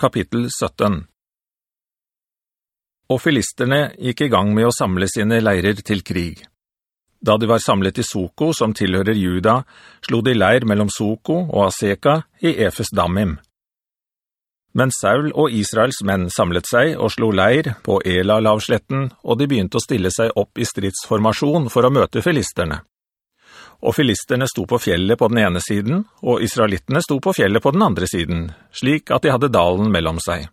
Kapittel 17 Og filisterne gikk i gang med å samle sine leirer til krig. Da de var samlet i Soko, som tilhører Juda, slo de leir mellom Soko og Aseka i Efes Damim. Men Saul og Israels menn samlet seg og slo leir på Ela-lavsletten, og de begynte å stille seg opp i stridsformasjon for å møte filisterne. Og filisterne sto på fjellet på den ene siden, og israelittene sto på fjellet på den andre siden, slik at de hadde dalen mellom seg.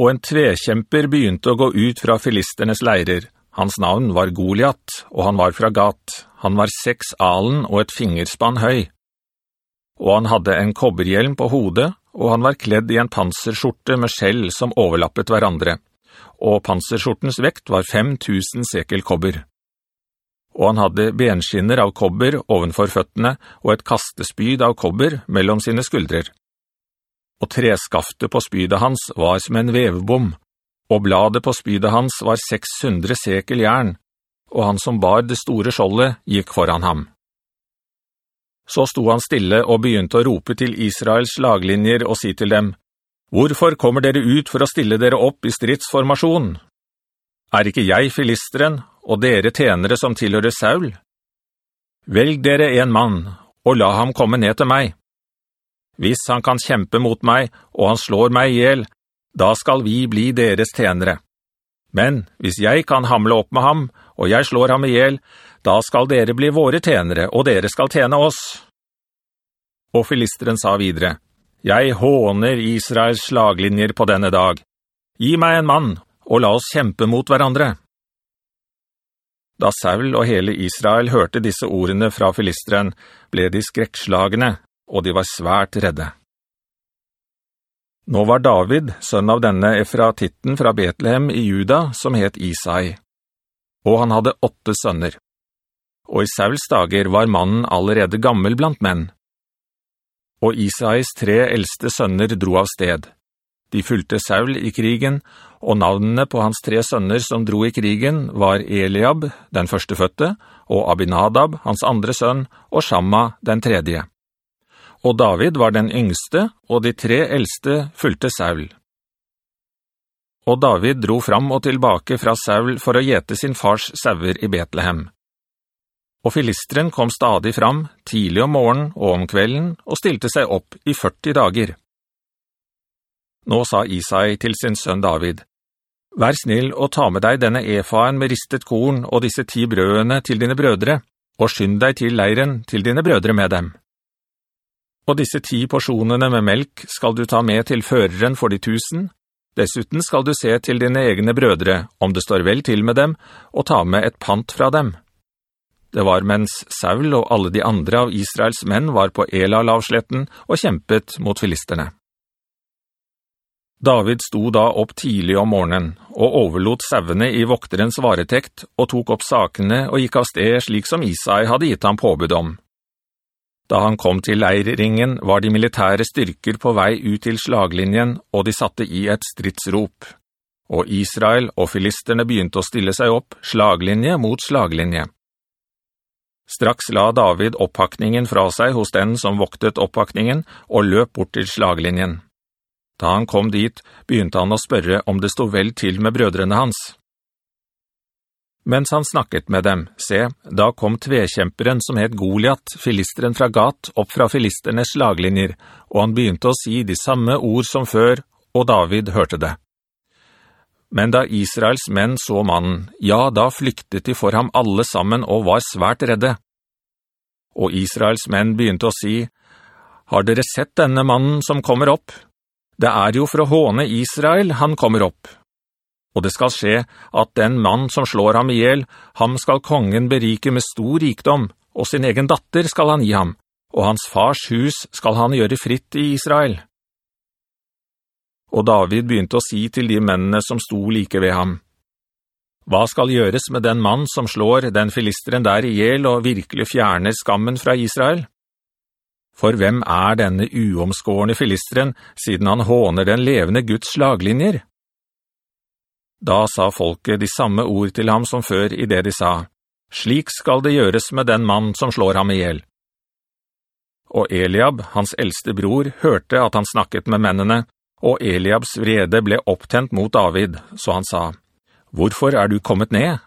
Og en tvekjemper begynte å gå ut fra filisternes leirer. Hans navn var Goliat, og han var fra Gat. Han var seks alen og et fingerspann høy. Og han hadde en kobberhjelm på hodet, og han var kledd i en panserskjorte med skjell som overlappet hverandre. Og panserskjortens vekt var 5000 sekel kobber og han hadde benskinner av kobber ovenfor føttene og et kastespyd av kobber mellom sine skuldrer. Og treskaftet på spydet hans var som en vevbom, og bladet på spydet hans var 600 sekel jern, og han som bar det store skjoldet gikk foran ham. Så sto han stille og begynte å rope til Israels laglinjer og si til dem, «Hvorfor kommer dere ut for å stille dere opp i stridsformasjon? Er ikke jeg filisteren, og dere tjenere som tilhører Saul? Velg dere en mann, og la ham komme ned til meg. Hvis han kan kjempe mot meg, og han slår meg ihjel, da skal vi bli deres tjenere. Men hvis jeg kan hamle opp med ham, og jeg slår ham ihjel, da skal dere bli våre tjenere, og dere skal tjene oss. Og filisteren sa videre, «Jeg håner Israels slaglinjer på denne dag. Gi meg en mann, og la oss kjempe mot hverandre.» Da Saul og hele Israel hørte disse ordene fra filisteren, ble de skrekkslagene, og de var svært redde. Nå var David, sønn av denne Efratitten fra Betlehem i Juda, som het Isai. Og han hadde åtte sønner. Og i Sauls dager var mannen allerede gammel blant menn. Og Isais tre eldste sønner dro av sted. De fulgte Saul i krigen, og navnene på hans tre sønner som dro i krigen var Eliab, den første føtte, og Abinadab, hans andre sønn, og Shamma, den tredje. Og David var den yngste, og de tre eldste fulgte Saul. Og David dro fram og tilbake fra Saul for å gjete sin fars sauer i Betlehem. Og filistren kom stadig fram, tidlig om morgenen og om kvelden, og stilte seg opp i 40 dager. Nå sa Isai til sin sønn David, «Vær snill og ta med deg denne efaen med ristet korn og disse ti brødene til dine brødre, og skynd deg til leiren til dine brødre med dem. Og disse ti porsjonene med melk skal du ta med til føreren for de tusen. Dessuten skal du se til dine egne brødre, om det står vel til med dem, og ta med et pant fra dem.» Det var mens Saul og alle de andre av Israels menn var på Elalavsletten og kjempet mot filisterne. David sto da opp tidlig om morgenen, og overlot sevene i vokterens varetekt, og tok opp sakene og gikk av sted slik som Isai hadde gitt ham påbud om. Da han kom til leirringen, var de militære styrker på vei ut til slaglinjen, og de satte i et stridsrop. Og Israel og filisterne begynte å stille seg opp, slaglinje mot slaglinje. Straks la David opphakningen fra seg hos den som voktet opphakningen, og løp bort til slaglinjen. Da han kom dit, begynte han å spørre om det stod vel til med brødrene hans. Mens han snakket med dem, se, da kom tvekjemperen som het Goliat, filisteren fra Gat, opp fra filisternes slaglinjer, og han begynte å si de samme ord som før, og David hørte det. Men da Israels menn så mannen, ja, da flyktet de for ham alle sammen og var svært redde. Og Israels menn begynte å si, «Har dere sett denne mannen som kommer opp?» Det er jo for å håne Israel han kommer opp. Og det skal skje at den mann som slår ham ihjel, ham skal kongen berike med stor rikdom, og sin egen datter skal han gi ham, og hans fars hus skal han gjøre fritt i Israel. Og David begynte å si til de mennene som sto like ved ham, «Hva skal gjøres med den mann som slår den filisteren der ihjel og virkelig fjerner skammen fra Israel?» For hvem er denne uomskårende filisteren, siden han håner den levende Guds slaglinjer? Da sa folket de samme ord til ham som før i det de sa, «Slik skal det gjøres med den mann som slår ham ihjel.» og Eliab, hans eldste bror, hørte at han snakket med mennene, og Eliabs vrede ble opptent mot David, så han sa, «Hvorfor er du kommet ned?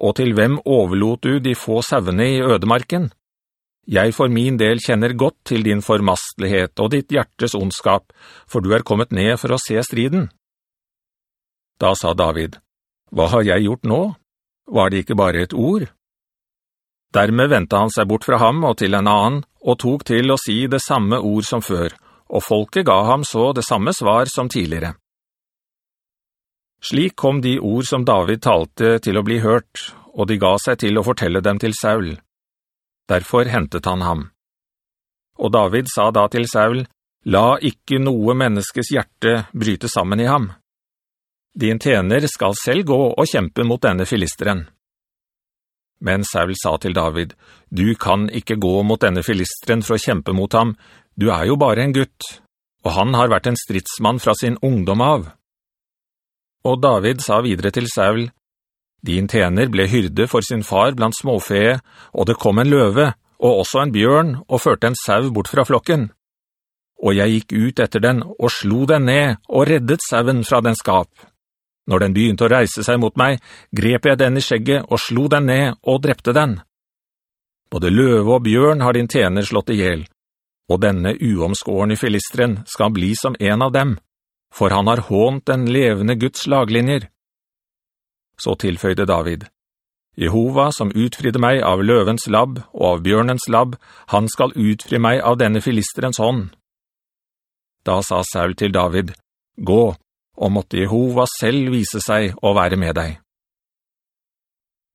Og til hvem overlot du de få savene i ødemarken? Jeg for min del kjenner godt til din formastlighet og ditt hjertes ondskap, for du er kommet ned for å se striden.» Da sa David, «Hva har jeg gjort nå? Var det ikke bare et ord?» Dermed ventet han seg bort fra ham og til en annen, og tok til å si det samme ord som før, og folket ga ham så det samme svar som tidligere. Slik kom de ord som David talte til å bli hørt, og de ga seg til å fortelle dem til Saul. Derfor hentet han ham. Og David sa da til Saul, «La ikke noe menneskes hjerte bryte sammen i ham. Din tjener skal selv gå og kjempe mot denne filisteren.» Men Saul sa til David, «Du kan ikke gå mot denne filisteren for å kjempe mot ham. Du er jo bare en gutt, og han har vært en stridsmann fra sin ungdom av.» Og David sa videre til Saul, «Din tjener ble hyrde for sin far blant småfe, og det kom en løve, og også en bjørn, og førte en sau bort fra flokken. Og jeg gikk ut etter den, og slo den ned, og reddet sauen fra den skap.» Når den begynte å reise seg mot meg, grep jeg den i skjegget og slo den ned og drepte den. Både løve og bjørn har din tjener slått ihjel, og denne uomskårende filistren skal bli som en av dem, for han har hånt den levende Guds laglinjer. Så tilføyde David, Jehova som utfridde meg av løvens labb og av bjørnens labb, han skal utfri meg av denne filisterens hånd. Da sa Saul til David, Gå, og måtte Jehova selv vise seg å være med deg.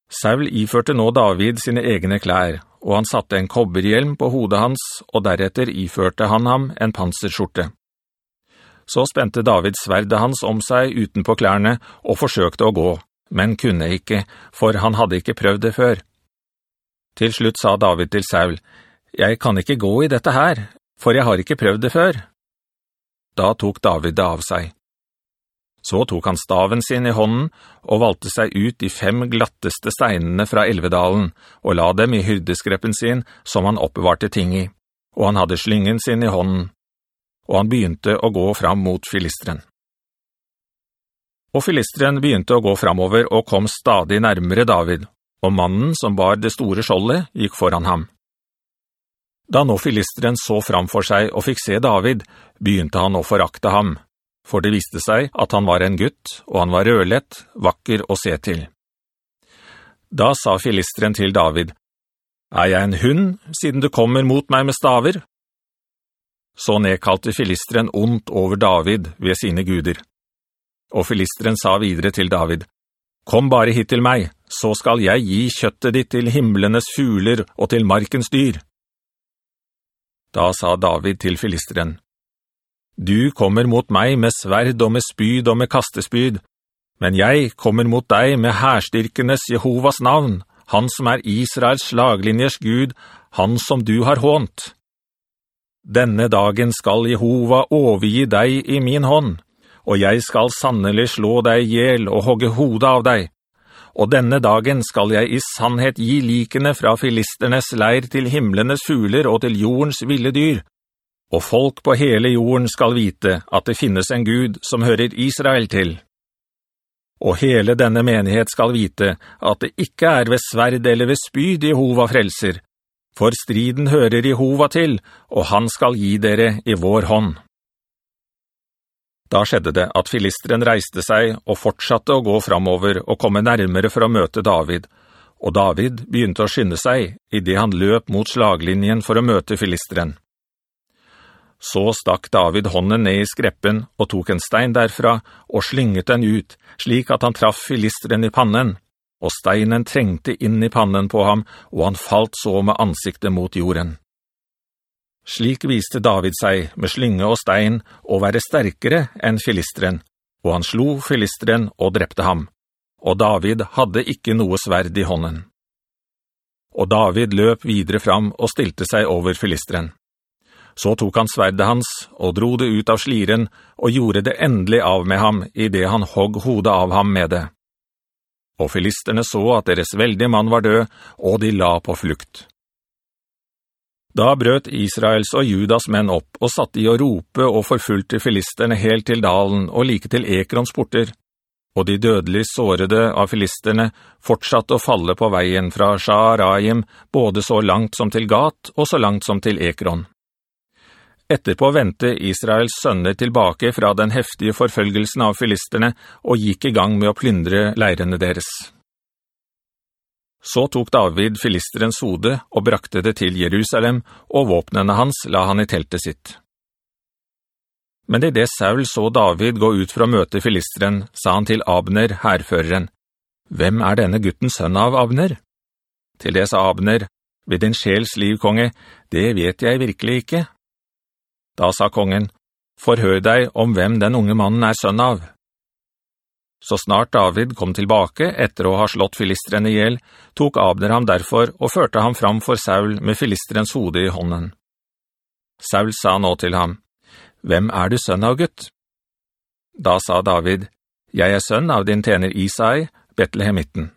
Saul iførte nå David sine egne klær, og han satte en kobberhjelm på hodet hans, og deretter iførte han ham en panserskjorte. Så spente David sverdet hans om seg utenpå klærne og forsøkte å gå, men kunne ikke, for han hadde ikke prøvd det før. Til slutt sa David til Saul, «Jeg kan ikke gå i dette her, for jeg har ikke prøvd det før.» Da tok David det av seg. Så tok han staven sin i hånden og valgte seg ut de fem glatteste steinene fra Elvedalen og la dem i hyrdeskreppen sin som han oppbevarte ting i, og han hadde slyngen sin i hånden, og han begynte å gå fram mot filistren. Og filisteren begynte å gå framover og kom stadig nærmere David, og mannen som bar det store skjoldet gikk foran ham. Da nå filisteren så framfor seg og fikk se David, begynte han å forakte ham, for det viste seg at han var en gutt, og han var rødlett, vakker å se til. Da sa filisteren til David, «Er jeg en hund, siden du kommer mot meg med staver?» Så nedkalte filisteren ondt over David ved sine guder. Og filisteren sa videre til David, «Kom bare hit til meg, så skal jeg gi kjøttet ditt til himmelenes fugler og til markens dyr.» Da sa David til filisteren, du kommer mot meg med sverd og med spyd og med kastespyd, men jeg kommer mot deg med herstyrkenes Jehovas navn, han som er Israels slaglinjers Gud, han som du har hånt. Denne dagen skal Jehova overgi deg i min hånd, og jeg skal sannelig slå deg ihjel og hogge hodet av deg. Og denne dagen skal jeg i sannhet gi likene fra filisternes leir til himmelenes fugler og til jordens ville dyr, og folk på hele jorden skal vite at det finnes en Gud som hører Israel til. Og hele denne menighet skal vite at det ikke er ved sverd eller ved spyd Jehova frelser, for striden hører Jehova til, og han skal gi dere i vår hånd. Da skjedde det at filisteren reiste seg og fortsatte å gå framover og komme nærmere for å møte David, og David begynte å skynde seg i det han løp mot slaglinjen for å møte filisteren. Så stakk David hånden ned i skreppen og tok en stein derfra og slynget den ut, slik at han traff filisteren i pannen, og steinen trengte inn i pannen på ham, og han falt så med ansiktet mot jorden. Slik viste David seg med slynge og stein å være sterkere enn filisteren, og han slo filisteren og drepte ham, og David hadde ikke noe sverd i hånden. Og David løp videre fram og stilte seg over filisteren. Så tok han sverdet hans og dro det ut av sliren og gjorde det endelig av med ham i det han hogg hodet av ham med det. Og filisterne så at deres veldige mann var død, og de la på flukt. Da brøt Israels og Judas menn opp og satt i å rope og forfulgte filisterne helt til dalen og like til Ekrons porter. Og de dødelig sårede av filisterne fortsatte å falle på veien fra Sha'araim både så langt som til Gat og så langt som til Ekron. Etterpå ventet Israels sønner tilbake fra den heftige forfølgelsen av filisterne og gikk i gang med å plyndre leirene deres. Så tok David filisterens hode og brakte det til Jerusalem, og våpnene hans la han i teltet sitt. Men i det Saul så David gå ut fra å møte filisteren, sa han til Abner, herføreren, «Hvem er denne gutten sønn av Abner?» Til det sa Abner, «Ved din sjels liv, konge, det vet jeg virkelig ikke.» Da sa kongen, «Forhør deg om hvem den unge mannen er sønn av.» Så snart David kom tilbake etter å ha slått filistrene ihjel, tok Abner ham derfor og førte ham fram for Saul med filistrens hode i hånden. Saul sa nå til ham, «Hvem er du sønn av gutt?» Da sa David, «Jeg er sønn av din tjener Isai, Betlehemitten.»